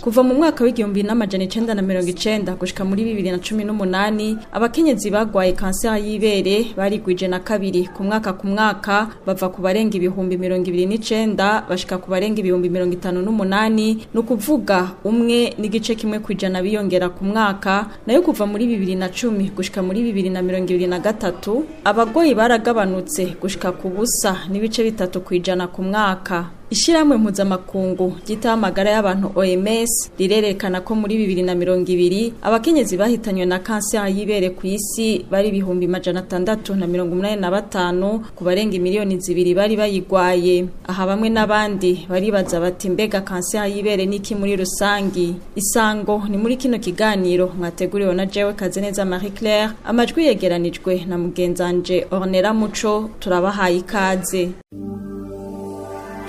kuva mu mwaka w'igihumbi n'amajana icyenda na mirongo icyenda gushyika muri bibiri na cumi n'umunani abakenyezi bagwaye kanseri y'ibere barigwije na kabiri ku mwaka ku mwaka bava ku barenga ibihumbi mirongo ibiri n'icyenda bashika ku barenga ibihumbi mirongo itanu n'umunani ni ukuvuga umwe n'igice kimwe ku ijana biyongera ku mwaka nayo kuva muri bibiri na cumi gushyika muri bibiri na mirongo ibiri na gatatu abagoyi baragabanutse gushyika ku busa n'ibice bitatu ku ijana ku mwaka ishyirahamwe mpuzamakungu ryitaho amagara y'abantu OMS rirerekana ko muri bibiri na mirongo ibiri abakenyezi bahitanywe na kanseri y'ibere ku isi bari ibihumbi majana atandatu na mirongo umunani na batanu ku barenga miliyoni zibiri bari bayigwaye aha bamwe n'abandi baribaza bati mbega kanseri y'ibere n'iki muri rusange isango ni muri kino kiganiro mwateguriwe na jewe kazeneza marie claire amajwi yegeranijwe na mugenzanje ornera muco turabahaye ikaze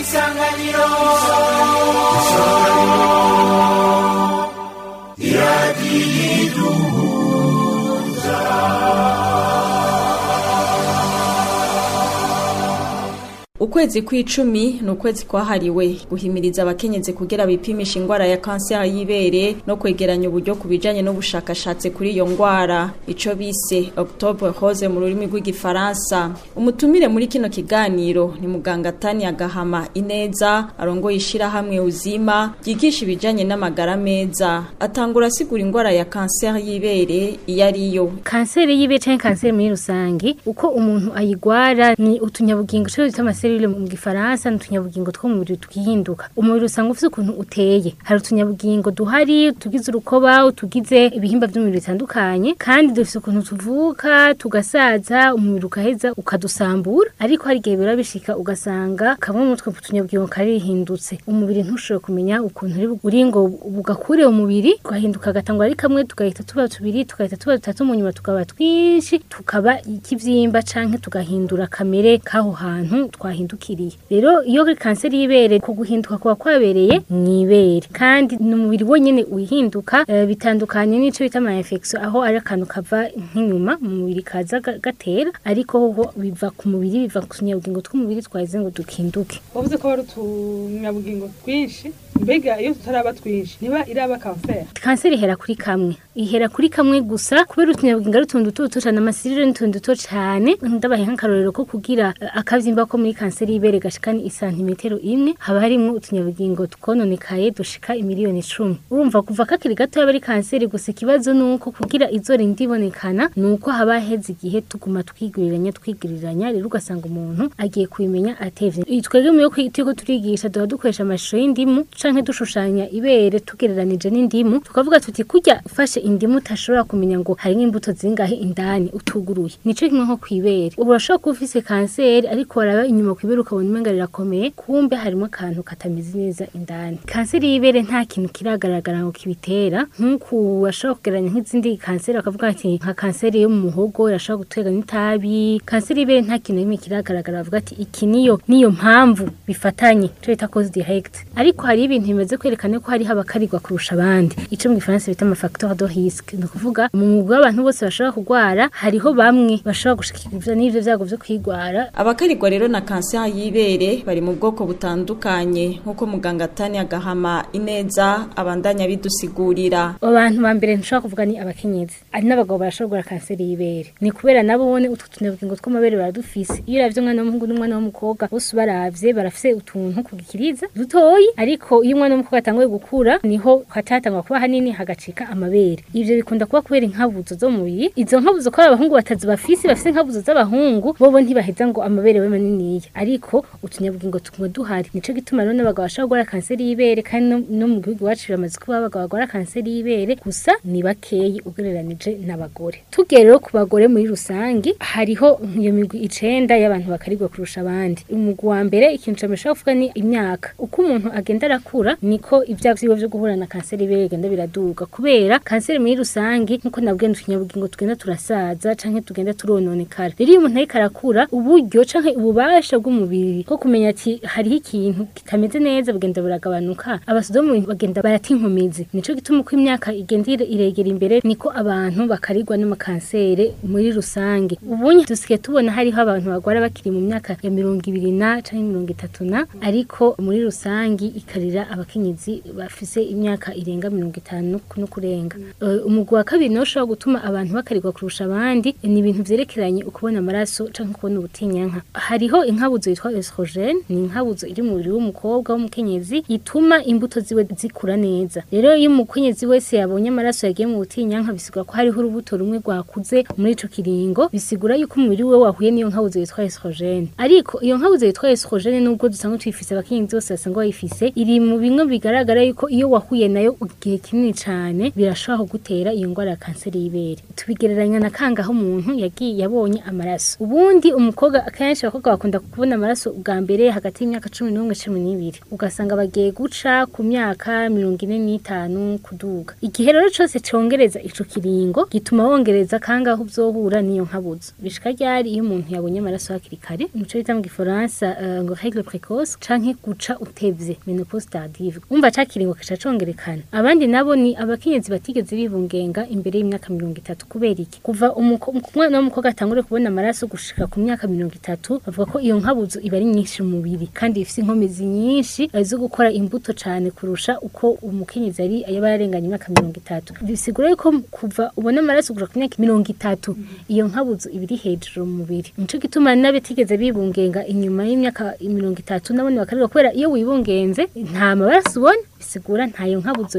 isanganiro isanganiro iradiyo iduhu ukwezi kw'icumi ni ukwezi kwahariwe guhimiriza abakenyezi kugera bipimisha indwara ya kanseri y'ibere no kwegeranya uburyo ku bijyanye n'ubushakashatsi kuri iyo ndwara icyo bise Octobre Rose mu rurimi rw'igifaransa umutumire muri kino kiganiro ni muganga Tani Agahama Ineza arongoye ishyirahamwe uzima ryigisha ibijyanye n'amagara meza atangura asigura indwara ya kanseri y'ibere iyo ari yo kanseri y'ibere cyangwa kanseri muri rusange uko umuntu ayigwara ni utunyabugingo cyo bita cellule mu gifaransa n'utunyabugingo two mu mubiri twihinduka umubiri usanga ufite ukuntu uteye hari utunyabugingo duhari tugize urukoba tugize ibihimba by'umubiri bitandukanye kandi dufite ukuntu tuvuka tugasaza umubiri ukaheza ukadusambura ariko hari igihe biba bishika ugasanga kamwe mu twe tunyabugingo karihindutse umubiri ntushobora kumenya ukuntu uri ngo bugakure umubiri tugahinduka agatangura ari kamwe tugahita tuba tubiri tugahita tuba dutatu mu nyuma tukaba twinshi tukaba ikibyimba canke tugahindura kamere k'aho hantu twahindura duhindukiriye rero iyo kanseri y'ibere ko guhinduka kuba kwabereye mwibere kandi n'umubiri wonyene uhinduka eh, bitandukanye n'ico bita ama aho ari akantu kava nk'inyuma mu mubiri kaza gatera ariko ho biva ku mubiri biva ku nyabugingo tw'umubiri twaze ngo dukinduke wavuze ko hari utunyabugingo twinshi mbega iyo tutaraba twinshi niba iraba kanseri kanseri ihera kuri kamwe ihera kuri kamwe gusa kubera utunyabwinga rutundu duto cyane amasirire n'utundu duto cyane ndabahe nk'akarorero ko kugira eh, akabyimba ko muri kanseri y'ibere gashikana isantimetero imwe haba harimo utunyabwingo twononekaye dushika imiliyoni icumi urumva kuva kakiri gato yaba ari kanseri gusa ikibazo ni uko kugira izo ndibonekana ibonekana ni uko haba heze igihe tuguma twiguriranya twigiriranya rero ugasanga umuntu agiye kubimenya atevye twebwe mu yo turigisha duha dukoresha amashusho y'indimu canke dushushanya ibere tugereranije n'indimu tukavuga tuti kujya ufashe indimu utashobora kumenya ngo hari imbuto zingahe indani utuguruye nico kimwe nko kwibere ubu urashobora kuba ufise kanseri ariko waraba inyuma kwibere ukabona umenga rirakomeye kumbe harimo akantu katameze neza indani kanseri y'ibere nta kintu kiragaragara ngo kibitera nk'uko washobora kugereranya nk'izindi kanseri bakavuga ati nka kanseri yo mu muhogo irashobora gutera n'itabi kanseri y'ibere nta kintu kimwe kiragaragara bavuga ati iki niyo niyo mpamvu bifatanye cyo bita cause direct ariko hari ibintu bimaze kwerekana ko hariho abakarirwa kurusha abandi icyo mu gifaransa bita amafacteur de risque ni ukuvuga mu mwuga w'abantu bose bashobora kugwara hariho bamwe bashobora gushikiriza n'ivyo vyago vyo kwigwara abakarirwa rero na kanseri y'ibere bari mu bwoko butandukanye nk'uko muganga Tania agahama Ineza abandanya bidusigurira bantu ba mbere nshobora kuvuga ni abakenyezi ari n'abagabo barashobora kanseri y'ibere ni kubera nabo bone utwo tunebwe tw'amabere baradufise iyo uravye umwana w'umuhungu n'umwana w'umukobwa bose ubaravye barafise utuntu kugikiriza gikiriza dutoyi ariko iyo umwana w'umukobwa atanguye gukura niho hatatangwa kuba hanini hagacika amabere ibyo bikunda kuba kubera inkabuzo zo mu mubiri izo nkabuzo ko abahungu batazi bafisi bafise inkabuzo z'abahungu bobo ntibaheza ngo amabere we maniniya ariko utunyabugingo tukaba duhari nico gituma rero n'abagabo bashobora gukora kanseri y'ibere kandi no mu gihugu iwacu biramaze kuba abagabo bakora kanseri y'ibere gusa ni bakeyi ugereranije n'abagore tugiye rero ku bagore muri rusange hariho iyo migwi icenda y'abantu bakarigwa kurusha abandi umugwi wa mbere ikintu camesha kuvuga ni imyaka uko umuntu agenda arakura bakura niko ibyago by'ibibazo byo guhura na kanseri biragenda biraduka kubera kanseri muri rusange nkuko nabwiye utunyabugingo tugenda turasaza canke tugenda turononekara rero iyo umuntu ariko arakura uburyo canke ububasha bw'umubiri bwo kumenya ati hariho ikintu kitameze neza bugenda buragabanuka abasodomu bagenda baratinkomizi nico gituma uko imyaka igenda iregera imbere niko abantu bakarirwa n'amakanseri muri rusange ubunye dusigaye tubona hariho abantu bagwara bakiri mu myaka ya mirongo ibiri na canke mirongo itatu na ariko muri rusange ikarira abakenyezi bafise imyaka irenga mirongo itanu no kurenga eh, umugwi wa kabiri nawo ushobora gutuma abantu bakarirwa kurusha abandi ni ibintu byerekeranye ukubona amaraso canke kubona ubutinyanka hariho inkabuzo yitwa estrogene ni inkabuzo iri mu mubiri w'umukobwa w'umukenyezi ituma imbuto ziwe zikura neza rero iyo umukenyezi wese yabonye amaraso yagiye mu butinyanka bisigura ko hariho urubuto rumwe rwakuze muri ico kiringo bisigura yuko umubiri we wahuye n'iyo nkabuzo yitwa estrogene ariko iyo nkabuzo yitwa estrogene nubwo dusanga tuyifise abakenyezi bose basanga bayifise iri mu bimwe bigaragara yuko iyo wahuye nayo igihe kinini cyane birashobora gutera iyo ndwara ya kanseri y'ibere tubigereranya na kangaho umuntu yagiye yabonye amaraso ubundi umukobwa akenshi abakobwa bakunda kubona amaraso ubwa mbere hagati y'imyaka cumi n'umwe cumi n'ibiri ugasanga bagiye guca ku myaka mirongo ine n'itanu kuduga igihe rero cyose cyongereza icyo kiringo gituma wongereza kangaho uzohura n'iyo nkabuzo bishika ryari iyo umuntu yabonye amaraso hakiri kare nico bita mu gifaransa uh, ngo règle précoce canke guca utevye menopause koperative umva cakiringo kica abandi nabo ni abakenyezi batigeze bibungenga imbere y'imyaka 30 kubera iki kuva umwana w'umukobwa atangure kubona amaraso gushika ku myaka 30 bavuga ko iyo nkabuzu ibari nyinshi mu mubiri kandi ifite inkomezi nyinshi azo gukora imbuto cyane kurusha uko umukenyezi ari ayo yararenganye imyaka 30 bisigura yuko kuva ubona amaraso gushika ku myaka 30 iyo nkabuzu ibiri hejuru mu mubiri nico gituma nabitigeze bibungenga inyuma y'imyaka 30 nabone bakarira kubera iyo wibungenze nta Um, this one bisigura ntayo nka buzo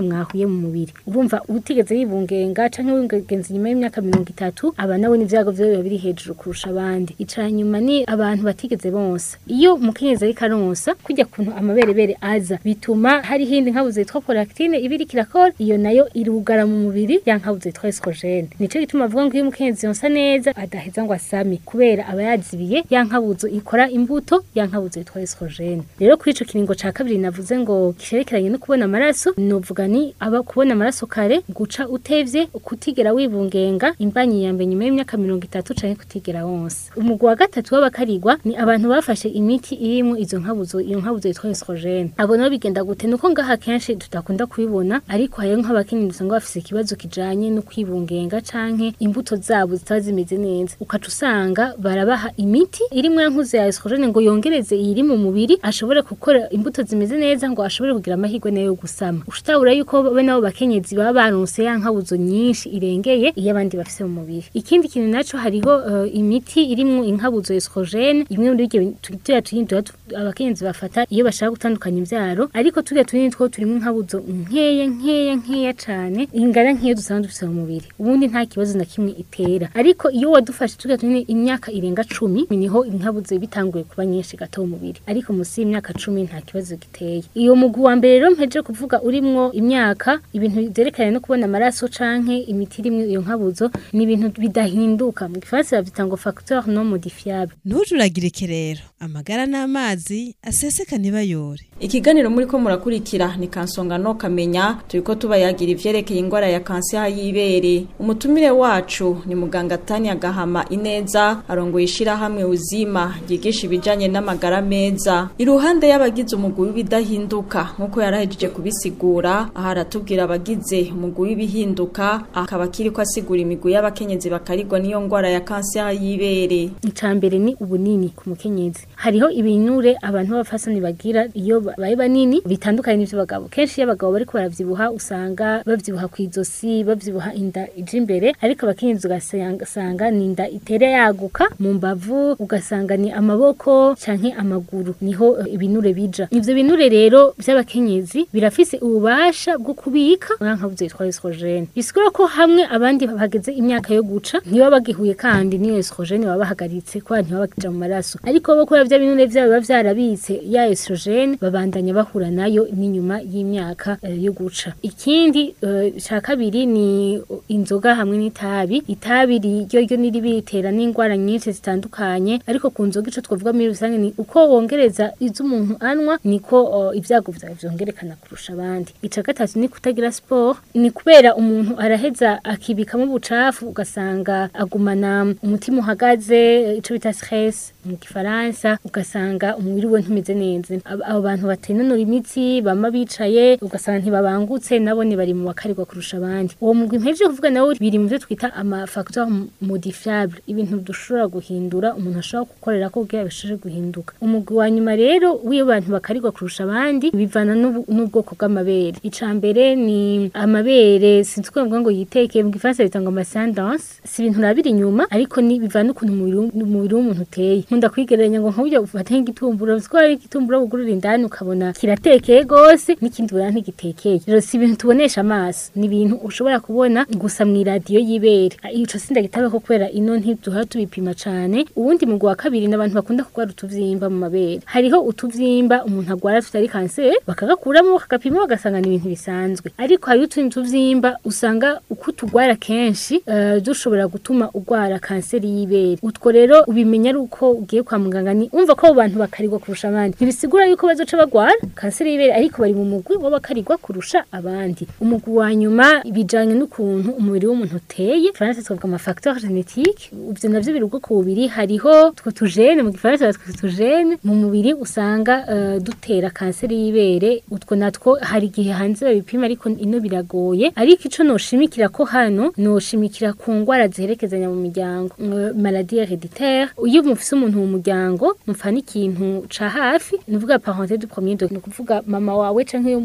mwahuye mu mubiri urumva utigeze yibungenga canke wungenze inyuma y'imyaka mirongo itatu aba nawe n'ivyago vyo biba biri hejuru kurusha abandi icara nyuma ni abantu batigeze bonsa iyo umukenyezi ariko aronsa kujya kuntu amaberebere aza bituma hari hindi nka buzo yitwa prolactine ibiri kirakora iyo nayo irugara mu mubiri ya nka buzo yitwa estrogene nico gituma avuga ngo iyo umukenyezi yonsa neza adaheza ngo asame kubera aba yazibiye ya nka ikora imbuto ya nka yitwa estrogene rero kuri ico kiringo ca kabiri navuze ngo byerekeranye no kubona amaraso nuvuga ni aba kubona amaraso kare guca utevye ukutigera wibungenga imbanyi ya mbere nyuma y'imyaka mirongo itatu canke kutigera wonse umugwa wa gatatu w'abakarigwa ni abantu bafashe imiti irimo izo nkabuzo iyo nkabuzo yitwa estrogene abo nabo bigenda gute nuko ngaha kenshi tutakunda kubibona ariko hari nk'abakenyi dusanga bafise ikibazo kijanye no kwibungenga canke imbuto zabo zitaba zimeze neza ukaca usanga barabaha imiti irimo yankuze ya ngo yongereze iri mu mubiri ashobore gukora imbuto zimeze neza ngo ashobore kugira bagira amahirwe nayo yo gusama ushitabura yuko be nabo bakenyezi baba barunse ya nkabuzo nyinshi irengeye iyo abandi bafise mu mubiri ikindi kintu nacyo hariho uh, imiti irimwo inkabuzo estrogene imwe muri ibyo tuya tuyindura abakenyezi bafata iyo bashaka gutandukanya imbyaro ariko turya tunini two turimo inkabuzo nkeye nkeye nkeye cane ingana nk'iyo dusanzwe dufise mu mubiri ubundi nta kibazo na kimwe itera ariko iyo wadufashe turya tunini imyaka irenga cumi niho inkabuzo bitanguye kuba nyinshi gato mu mubiri ariko musi y'imyaka cumi nta kibazo giteye iyo mugu wa mbere rero mpejeje kuvuga urimwo imyaka ibintu byerekeranye no kubona amaraso canke imiti irimwe iyo nkabuzo ni ibintu bidahinduka mu gifaransa bavyita ngo facteur non modifiable ntujuragirike rero amagara n'amazi aseseka ntibayore ikiganiro muri ko murakurikira ni kansongano kamenya turi ko tubayagira ivyerekeye ingwara ya kanseri y'ibere umutumire wacu ni muganga Tania Gahama Ineza arongoye ishirahamwe uzima ryigisha ibijanye n'amagara meza iruhande y'abagize umugwi w'ibidahinduka nkuko yarahejeje kubisigura aha aratubwira abagize umugwi w'ibihinduka akaba kiriko asigura imigwi y'abakenyezi bakarigwa n'iyo ngwara ya kanseri y'ibere icambere ni ubunini ku mukenyezi hariho ibinure abantu b'abafasani bagira iyo babe banini bitandukanye n'ibyo bagabo kenshi iyo abagabo bariko baravyibuha usanga ku izosi babyibuha inda ije imbere ariko abakenyezi ugasanga ni inda itera yaguka mu mbavu ugasanga ni amaboko canke amaguru niho ibinure bija ivyo binure rero vy'abakenyezi birafise ububasha bwo kubika nkavuze yitwa estrogene bisigura ko hamwe abandi bageze imyaka yo guca niba bagihuye kandi niyo estrogene baba bahagaritse kwa ntiba mu maraso ariko bo kubera vya binure byabo biba vyarabitse ya estrogene baba babandanya bahura nayo n'inyuma y'imyaka eh, yo guca ikindi eh, cya kabiri ni inzoga hamwe n'itabi itabi ryo ryo ni bitera n’ingwara nyinshi zitandukanye ariko ku nzoga icyo twavuga muri rusange ni uko wongereza izo umuntu anywa niko oh, ibyago byawe byongerekana kurusha abandi icya gatatu ni kutagira sport ni kubera umuntu araheza akibikamo ubucafu ugasanga agumana umutima uhagaze icyo bita stress mu gifaransa ugasanga umubiri we ntumeze neza abo bantu batinanura imitsi bama bicaye ugasanga ntibabangutse nabo ni bari mu bakarigwa kurusha abandi uwo mugwi mpejeje kuvuga nawe biri mu byo twita amafacteur modifiable ibintu dushobora guhindura umuntu ashobora gukorera ko kugira bishobore guhinduka umugwi wa nyuma rero w'iyo bantu bakarigwa kurusha abandi bivana n'ubwoko bw'amabere ica mbere ni amabere sinzi kuvuga ngo yitekeye mu gifaransa bitanga amasandance si ibintu urabira inyuma ariko ni bivana ukuntu umubiri w'umuntu uteye nkunda kwigereranya ngo nkubyo ufate nk'igitumburo ko ari igitumburo ugurira indani ukabona kiratekeye gose n'ikindi ubona ntigitekeye rero si ibintu tubonesha amaso ni ibintu ushobora kubona gusa mu iradiyo y'ibere ah, ico sinda gitaba ko kwera ino ntiduhora tubipima cyane ubundi mu gwa kabiri n'abantu bakunda kugwara utuvyimba mu mabere hariho utuvyimba umuntu agwara ari kanseri bakagakuramo bakagapima bagasanga ibintu bisanzwe ariko hari utundi tuvyimba usanga uko tugwara kenshi eh, dushobora gutuma ugwara kanseri y'ibere utwo rero ubimenya ari uko ugiye kwa muganga ni umva ko abo bantu bakarigwa kurusha abandi ntibisigura yuko bazoca bagwara kanseri y'ibere ariko bari mu mugwi w'abakarigwa kurusha abandi umugwi wa nyuma bijanye n'ukuntu umubiri w'umuntu uteye faransa twavuga amafacteur genetique ivyo navyo biri ubwoko bubiri hariho twe tujene mu gifaransa batwe tujene mu mubiri usanga eh, dutera kanseri y'ibere utwo natwo hari igihe hanze babipima ariko ino biragoye ariko icyo noshimikira ko hano noshimikira ku ngwara ziherekezanya mu miryango eh, maladie hereditaire iyo mufise umuntu umuntu mu muryango mufana ikintu ca hafi nuvuga parenté du premier donc nukuvuga mama wawe canke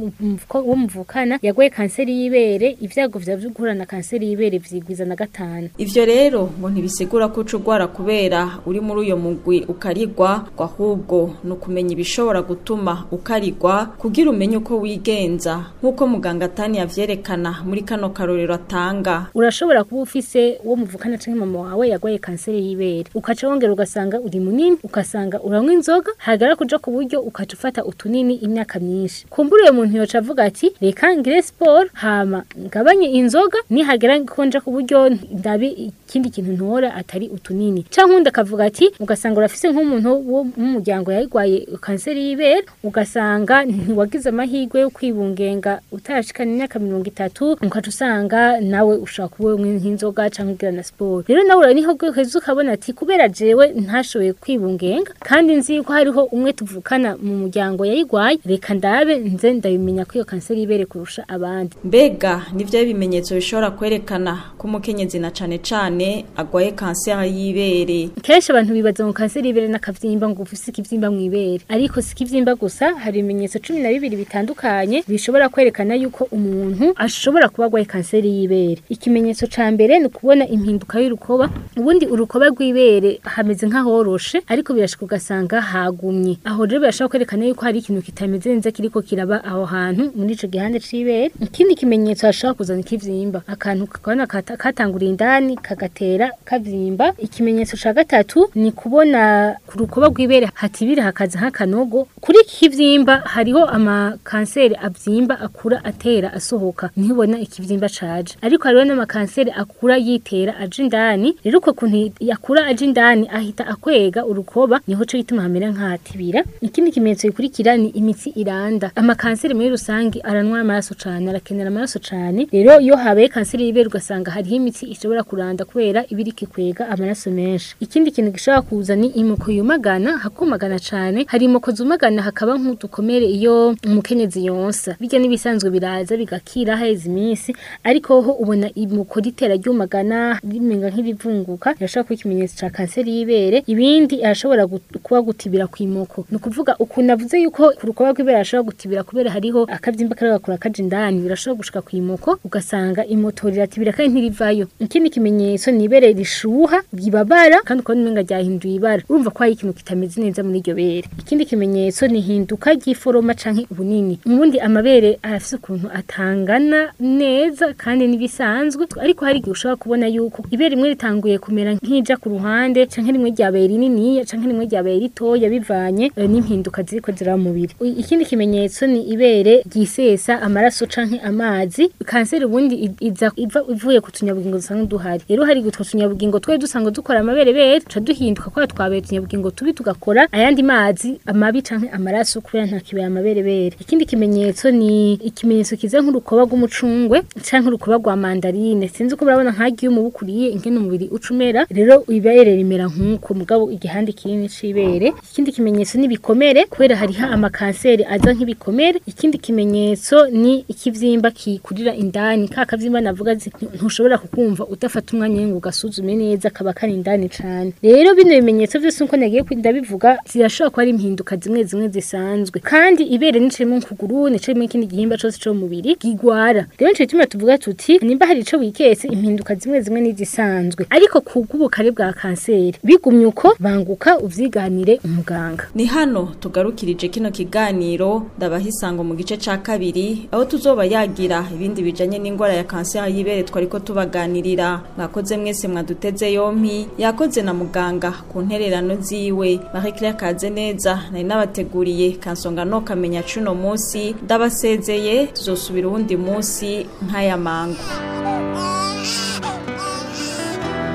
wo muvukana yagoye kanseri y'ibere ivyago vya guhurana kanseri y'ibere vyigwiza na gatanu ivyo rero ngo ntibisigura ko ucugwara kubera uri muri uyo mugwi ukarigwa ahubwo nukumenya ibishobora gutuma ukarigwa kugira umenye uko wigenza nkuko muganga Tani yavyerekana muri kano karorero atanga urashobora kuba ufise wo muvukana canke mama wawe yagwaye kanseri y'ibere ukaca wongera ugasanga umusatsi munini ukasanga uranywa inzoga hagara kuja ku buryo ukaca ufata utunini imyaka myinshi kumburiye umuntu yoca avuga ati reka ngire siporo hama ngabanye inzoga nihagera konja ku buryo ndabi ikindi kintu ntora atari utunini canke undi akavuga ati ugasanga urafise nk'umuntu wo mu muryango yayigwaye kanseri y'ibere ugasanga ntiwagize amahirwe yo kwibungenga utarashikana imyaka mirongo itatu ukaca usanga nawe ushobora kuba nk'inzoga cyangwa ugira na siporo rero nawe uraniho uheze ukabona ati kubera jewe ntashoboye bashoboye kwibungenga kandi nzi ko hariho umwe tuvukana mu muryango yayigwaye reka ndabe nze ndabimenya ko iyo kanseri ibere kurusha abandi mbega nibyo bimenyetso bishobora kwerekana ko umukenyezi na cane cane agwaye kanseri y'ibere kenshi abantu bibaza ngo kanseri y'ibere n'akavyimba ngo ufise ikivyimba mu ibere ariko si ikivyimba gusa hari ibimenyetso cumi na bibiri bitandukanye bishobora kwerekana yuko umuntu ashobora kuba agwaye kanseri y'ibere ikimenyetso cya mbere ni ukubona impinduka y'urukoba ubundi urukoba rw'ibere hameze nk'ahorora byoroshe ariko birashika ugasanga hagumye aho rero birashaka kwerekana yuko hari ikintu kitameze neza kiriko kiraba aho hantu muri ico gihande c'ibere ikindi kimenyetso hashobora kuzana ikivyimba akantu kakabona katanguriye indani kagatera kavyimba ikimenyetso ca gatatu ni kubona ku rukoba rw'ibere hatibire hakaza nk'akanogo kuri iki kivyimba hariho amakanseri avyimba akura atera asohoka ntibona ikivyimba caje ariko hariho n'amakanseri akura yitera aje indani rero uko kuntu yakura aje indani ahita akwera kwega urukoba niho cyo gituma hamera nk'ahatibira ikindi kimenyetso gikurikira ni imitsi iranda amakanseri muri rusange aranwa amaraso cyane arakenera amaraso cyane rero iyo habaye kanseri y'ibere ugasanga hariho imitsi ishobora kuranda kubera ibiriki kwega amaraso menshi ikindi kintu gishobora kuza ni imoko yumagana hakumagana cyane hari imoko zumagana hakaba nk'udukomere iyo umukenyezi yonsa bijya n'ibisanzwe biraza bigakira haheze iminsi ariko ho ubona imoko ritera ryumagana rimenga nk'irivunguka birashobora kuba ikimenyetso cya kanseri y'ibere ibi ikindi arashobora kuba gutibira ku imoko ni ukuvuga ukuntu avuze yuko ku rukoba rw'ibere arashobora gutibira kubera hariho akabyimba karagakura kaja indani birashobora gushika ku imoko ugasanga imoto riratibira kandi ntirivayo ikindi kimenyetso ni ibere rishuha ryibabara kandi ukabona umenga ryahinduye ibara urumva ko hari ikintu kitameze neza muri iryo bere ikindi kimenyetso ni hinduka ry'iforoma canke ubunini ubundi amabere arafise ukuntu atangana neza kandi n'ibisanzwe ariko hari igihe ushobora kubona yuko ibere rimwe ritanguye kumera nk'ija ku ruhande canke rimwe ryabaye rininiya canke rimwe ryabaye ritoya bivanye eh, n'impinduka ziriko ziraba mu mubiri ikindi kimenyetso ni ibere ryisesa amaraso canke amazi kanseri ubundi iva ivuye ku tunyabugingo dusanzwe duhari rero hari gutwa tunyabugingo twe dusanga dukora amabere tuca duhinduka kwa twabaye tunyabugingo tubi tugakora ayandi mazi amabi canke amaraso kubera nta kibaya amabere bere ikindi kimenyetso ni ikimenyetso kiza nk'urukoba rw'umucungwe canke urukoba rwa mandarine sinzi uko murabona nkagiye umubukuriye ingene umubiri ucumera rero ibere rimera nk'uko mugabo igihande kinini c'ibere ikindi kimenyetso nibikomere kubera hariho amakanseri aza nk'ibikomere ikindi kimenyetso ni ikivyimba kikurira indani ka kavyimba navuga ntushobora kukumva udafata umwanya ngo gasuzume neza kaba kari indani cyane rero bino bimenyetso byose uko nagiye ndabivuga zirashobora kuba ari impinduka zimwe zimwe zisanzwe kandi ibere ni kirimo kuguru ni kirimo ikindi gihimba cyose cyo mubiri gigwara rero nico kimwe tuvuga tuti nimba hari icyo wiketse impinduka zimwe zimwe nizisanzwe ariko ku kubw'ubukare bwa kanseri bigumye uko banguka uvyiganire umuganga ni hano tugarukirije kino kiganiro ndabahisango mu gice ca kabiri aho tuzoba yagira ibindi bijanye n'ingwara ya kanseri y'ibere twariko tubaganirira mwakoze mwese mwaduteze yompi yakoze na muganga ku ntererano ziwe Marie-Claire neza nari nabateguriye kansonga no kamenya cuno munsi ndabasezeye tuzosubira uwundi munsi nk'aya mango